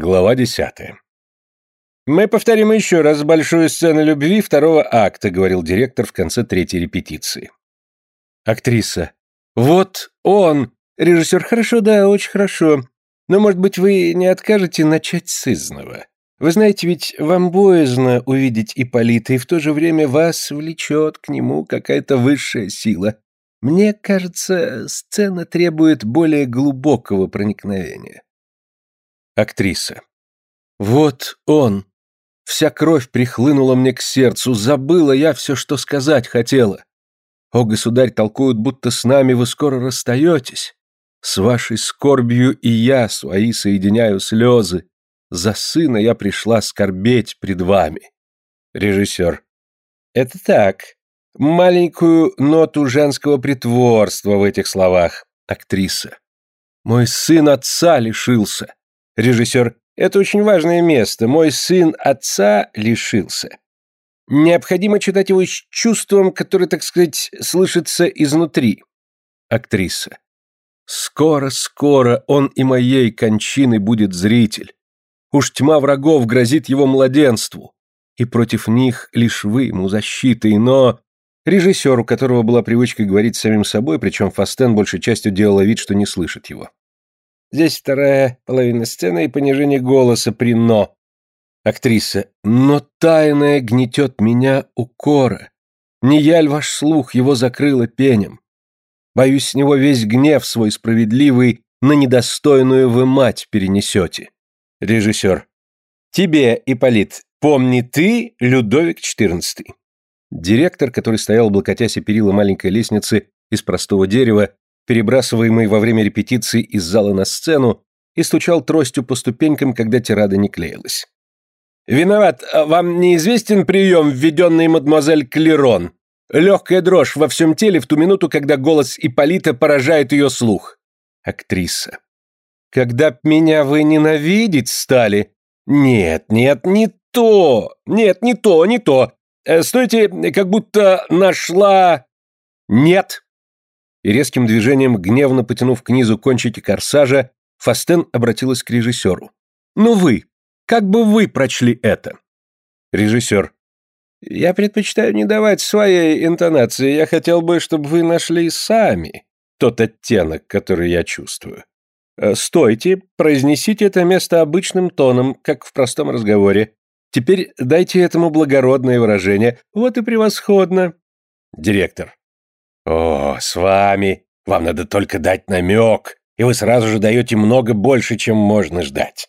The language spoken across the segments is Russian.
Глава десятая. «Мы повторим еще раз большую сцену любви второго акта», говорил директор в конце третьей репетиции. Актриса. «Вот он!» Режиссер. «Хорошо, да, очень хорошо. Но, может быть, вы не откажете начать с изного? Вы знаете, ведь вам боязно увидеть Ипполита, и в то же время вас влечет к нему какая-то высшая сила. Мне кажется, сцена требует более глубокого проникновения». Актриса. Вот он. Вся кровь прихлынула мне к сердцу, забыла я все, что сказать хотела. О, государь, толкуют, будто с нами вы скоро расстаетесь. С вашей скорбью и я свои соединяю слезы. За сына я пришла скорбеть пред вами. Режиссер. Это так. Маленькую ноту женского притворства в этих словах. Актриса. Мой сын отца лишился. Режиссер. Это очень важное место. Мой сын отца лишился. Необходимо читать его с чувством, которое, так сказать, слышится изнутри. Актриса. Скоро-скоро он и моей кончины будет зритель. Уж тьма врагов грозит его младенству. И против них лишь вы ему защитой, но... Режиссер, у которого была привычка говорить самим собой, причем Фастен большей частью делала вид, что не слышит его. Здесь вторая половина сцены и понижение голоса при «но». Актриса. «Но тайное гнетет меня укора. Не яль ваш слух его закрыла пенем. Боюсь, с него весь гнев свой справедливый на недостойную вы мать перенесете». Режиссер. «Тебе, Ипполит, помни ты, Людовик XIV». Директор, который стоял, облокотясь и перила маленькой лестницы из простого дерева, перебрасываемый во время репетиции из зала на сцену, и стучал тростью по ступенькам, когда тирада не клеилась. «Виноват, вам неизвестен прием, введенный мадемуазель Клерон? Легкая дрожь во всем теле в ту минуту, когда голос Ипполита поражает ее слух». Актриса. «Когда б меня вы ненавидеть стали?» «Нет, нет, не то! Нет, не то, не то! Э, стойте, как будто нашла...» «Нет!» И резким движением, гневно потянув к низу кончики корсажа, Фастен обратилась к режиссеру. «Ну вы, как бы вы прочли это?» Режиссер. «Я предпочитаю не давать своей интонации. Я хотел бы, чтобы вы нашли сами тот оттенок, который я чувствую. Э, стойте, произнесите это место обычным тоном, как в простом разговоре. Теперь дайте этому благородное выражение. Вот и превосходно». Директор. «О, с вами! Вам надо только дать намек, и вы сразу же даете много больше, чем можно ждать».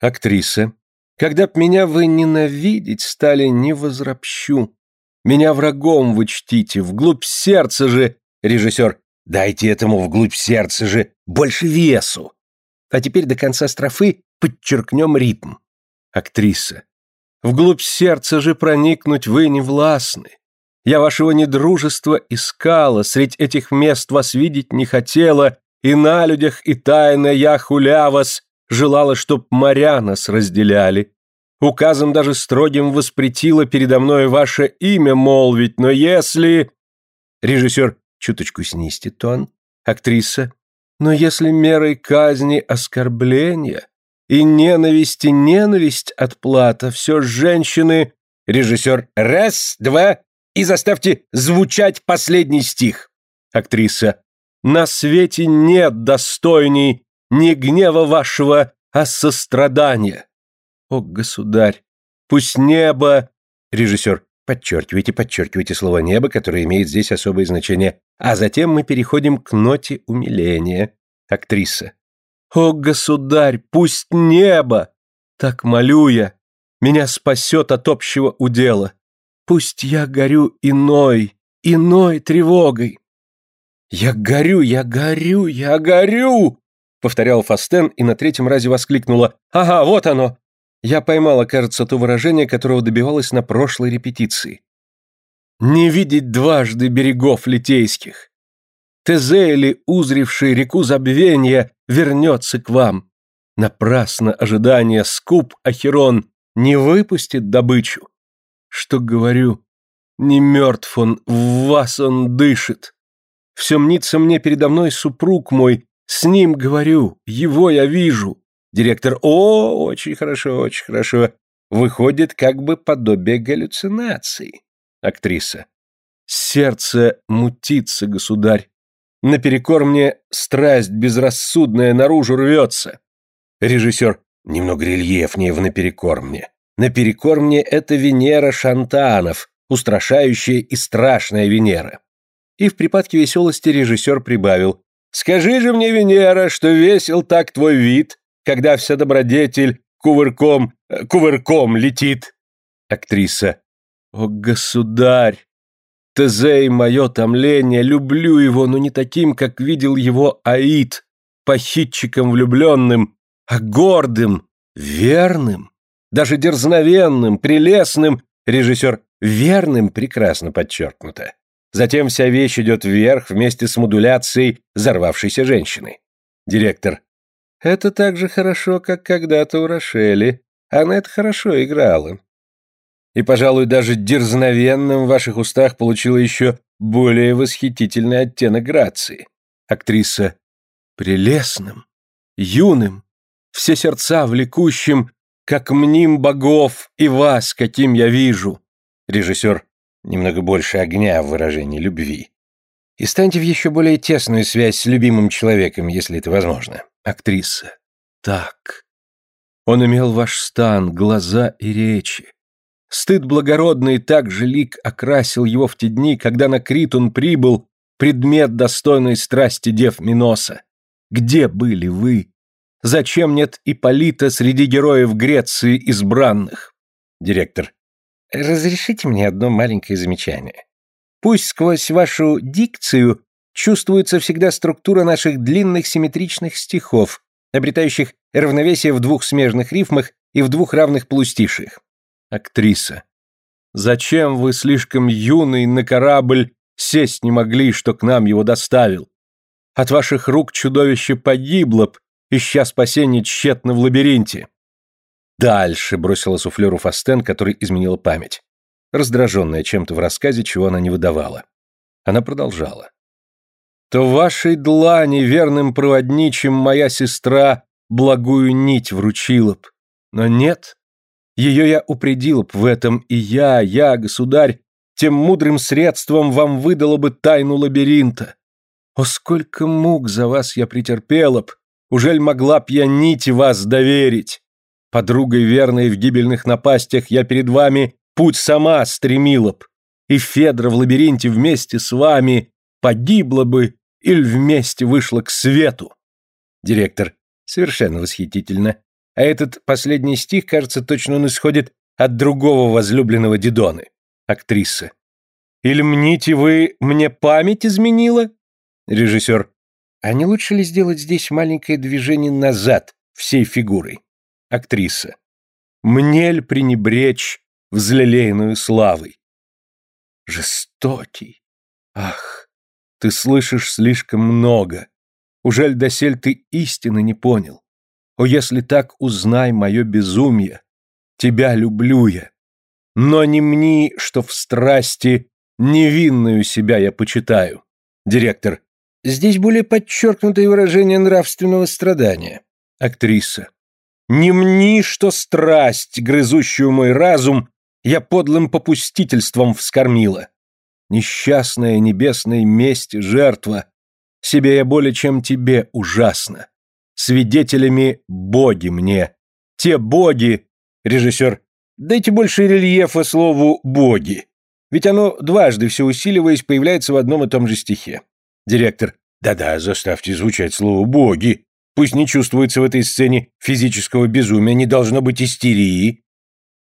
Актриса. «Когда б меня вы ненавидеть стали, не возропщу. Меня врагом вы чтите, вглубь сердца же...» Режиссер. «Дайте этому вглубь сердца же больше весу». А теперь до конца строфы подчеркнем ритм. Актриса. «Вглубь сердца же проникнуть вы не властны. Я вашего недружества искала, средь этих мест вас видеть не хотела, и на людях, и тайно я, хуля вас, желала, чтоб моря нас разделяли. Указом даже строгим воспретила передо мной ваше имя молвить, но если...» Режиссер чуточку снизьте тон. Актриса. «Но если мерой казни оскорбления и ненависти ненависть отплата, все женщины...» Режиссер. «Раз, два, и заставьте звучать последний стих. Актриса. На свете нет достойней не гнева вашего, а сострадания. О, государь, пусть небо... Режиссер. Подчеркивайте, подчеркивайте слово «небо», которое имеет здесь особое значение. А затем мы переходим к ноте умиления. Актриса. О, государь, пусть небо! Так молю я. Меня спасет от общего удела. Пусть я горю иной, иной тревогой. «Я горю, я горю, я горю!» Повторял Фастен и на третьем разе воскликнула. «Ага, вот оно!» Я поймала, кажется, то выражение, которого добивалась на прошлой репетиции. «Не видеть дважды берегов литейских. Тезели, узривший реку забвения, вернется к вам. Напрасно ожидание скуп Ахерон не выпустит добычу. Что говорю? Не мертв он, в вас он дышит. Все мнится мне передо мной супруг мой, с ним говорю, его я вижу. Директор, о, очень хорошо, очень хорошо. Выходит, как бы подобие галлюцинаций. Актриса. Сердце мутится, государь. Наперекор мне страсть безрассудная наружу рвется. Режиссер. Немного рельефнее в наперекор мне. Наперекор мне это Венера Шантанов, устрашающая и страшная Венера. И в припадке веселости режиссер прибавил. «Скажи же мне, Венера, что весел так твой вид, когда вся добродетель кувырком, э, кувырком летит». Актриса. «О, государь! Тезей мое томление, люблю его, но не таким, как видел его Аид, похитчиком влюбленным, а гордым, верным, даже дерзновенным, прелестным, режиссер верным прекрасно подчеркнуто. Затем вся вещь идет вверх вместе с модуляцией взорвавшейся женщины. Директор. Это так же хорошо, как когда-то у Рошели. Она это хорошо играла. И, пожалуй, даже дерзновенным в ваших устах получила еще более восхитительный оттенок грации. Актриса. Прелестным, юным, все сердца влекущим, как мним богов и вас, каким я вижу. Режиссер. Немного больше огня в выражении любви. И станьте в еще более тесную связь с любимым человеком, если это возможно. Актриса. Так. Он имел ваш стан, глаза и речи. Стыд благородный так же лик окрасил его в те дни, когда на Крит он прибыл, предмет достойной страсти дев Миноса. Где были вы? Зачем нет Ипполита среди героев Греции избранных? Директор. Разрешите мне одно маленькое замечание. Пусть сквозь вашу дикцию чувствуется всегда структура наших длинных симметричных стихов, обретающих равновесие в двух смежных рифмах и в двух равных полустишиях. Актриса. Зачем вы слишком юный на корабль сесть не могли, что к нам его доставил? От ваших рук чудовище погибло б, ища спасения тщетно в лабиринте. «Дальше!» — бросила суфлеру Фастен, который изменила память. Раздраженная чем-то в рассказе, чего она не выдавала. Она продолжала. «То вашей длани верным проводничем моя сестра благую нить вручила б. Но нет, ее я упредил б в этом, и я, я, государь, тем мудрым средством вам выдала бы тайну лабиринта. О, сколько мук за вас я претерпела б, ужель могла б я нить вас доверить? Подругой верной в гибельных напастях я перед вами путь сама стремила б, и Федра в лабиринте вместе с вами погибла бы или вместе вышла к свету. Директор. Совершенно восхитительно. А этот последний стих, кажется, точно он исходит от другого возлюбленного Дидоны. Актриса. Или мните вы мне память изменила? Режиссер. А не лучше ли сделать здесь маленькое движение назад всей фигурой? Актриса. Мнель пренебречь взлелеянную славой. Жестокий. Ах, ты слышишь слишком много. Ужель досель ты истины не понял? О, если так, узнай мое безумие. Тебя люблю я. Но не мни, что в страсти невинную себя я почитаю. Директор. Здесь более подчеркнутое выражение нравственного страдания. Актриса. Не мни, что страсть, грызущую мой разум, я подлым попустительством вскормила. Несчастная небесной мести жертва, себе я более, чем тебе, ужасно. Свидетелями боги мне. Те боги, режиссер, дайте больше рельефа слову «боги». Ведь оно, дважды все усиливаясь, появляется в одном и том же стихе. Директор, да-да, заставьте звучать слово «боги». Пусть не чувствуется в этой сцене физического безумия, не должно быть истерии.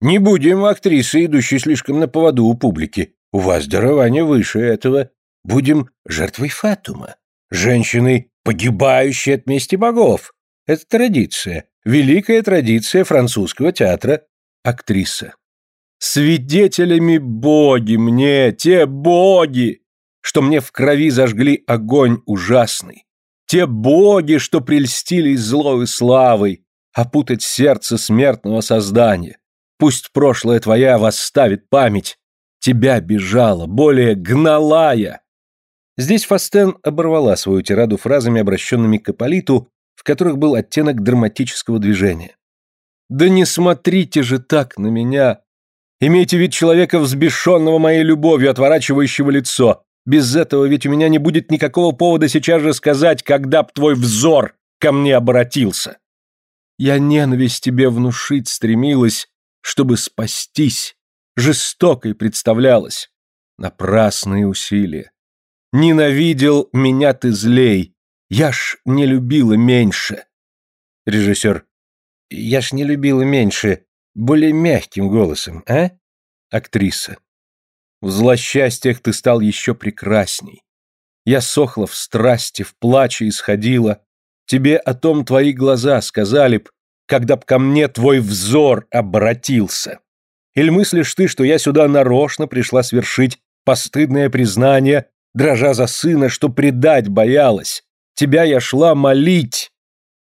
Не будем актрисы, идущей слишком на поводу у публики. У вас дарование выше этого. Будем жертвой Фатума. Женщиной, погибающей от мести богов. Это традиция. Великая традиция французского театра. Актриса. Свидетелями боги мне, те боги, что мне в крови зажгли огонь ужасный. Те боги, что прельстились злой славой, опутать сердце смертного создания. Пусть прошлое твоя восставит память. Тебя бежала, более гнала я. Здесь Фастен оборвала свою тираду фразами, обращенными к Аполиту, в которых был оттенок драматического движения. «Да не смотрите же так на меня! Имейте вид человека, взбешенного моей любовью, отворачивающего лицо. Без этого ведь у меня не будет никакого повода сейчас же сказать, когда б твой взор ко мне обратился. Я ненависть тебе внушить стремилась, чтобы спастись, жестокой представлялась. Напрасные усилия. Ненавидел меня ты злей, я ж не любила меньше. Режиссер. Я ж не любила меньше, более мягким голосом, а? Актриса. В злосчастьях ты стал еще прекрасней. Я сохла в страсти, в плаче исходила. Тебе о том твои глаза сказали б, когда б ко мне твой взор обратился. Или мыслишь ты, что я сюда нарочно пришла свершить постыдное признание, дрожа за сына, что предать боялась? Тебя я шла молить.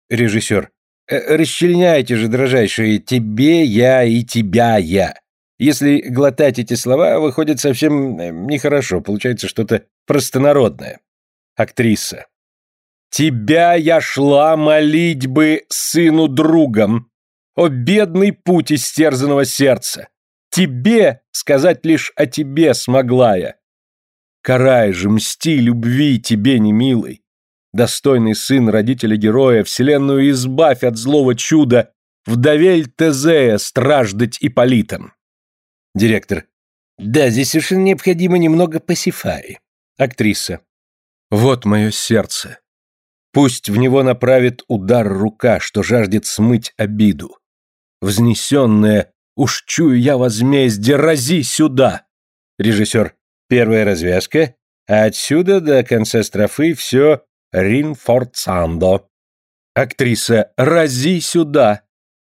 Режиссер. «Э, расчленяйте же, дрожайшие, тебе я и тебя я. Если глотать эти слова, выходит совсем э, нехорошо, получается что-то простонародное. Актриса. Тебя я шла молить бы сыну другом. О, бедный путь истерзанного сердца! Тебе сказать лишь о тебе смогла я. Карай же, мсти любви тебе не милой. Достойный сын родителя-героя, вселенную избавь от злого чуда, вдовель Тезея страждать Ипполитом. Директор. Да, здесь совершенно необходимо немного пасифаи. Актриса. Вот мое сердце. Пусть в него направит удар рука, что жаждет смыть обиду. Взнесенная, уж чую я возмездие, рази сюда. Режиссер. Первая развязка, а отсюда до конца строфы все ринфорцандо. Актриса. Рази сюда.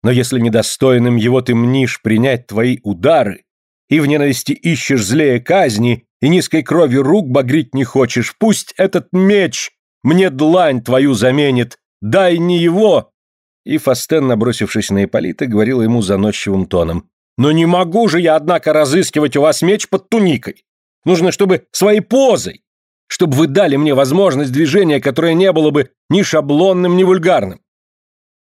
Но если недостойным его ты мнишь принять твои удары, и в ненависти ищешь злее казни, и низкой кровью рук багрить не хочешь, пусть этот меч мне длань твою заменит, дай не его!» И Фастен, набросившись на Ипполита, говорил ему заносчивым тоном. «Но не могу же я, однако, разыскивать у вас меч под туникой. Нужно, чтобы своей позой, чтобы вы дали мне возможность движения, которое не было бы ни шаблонным, ни вульгарным.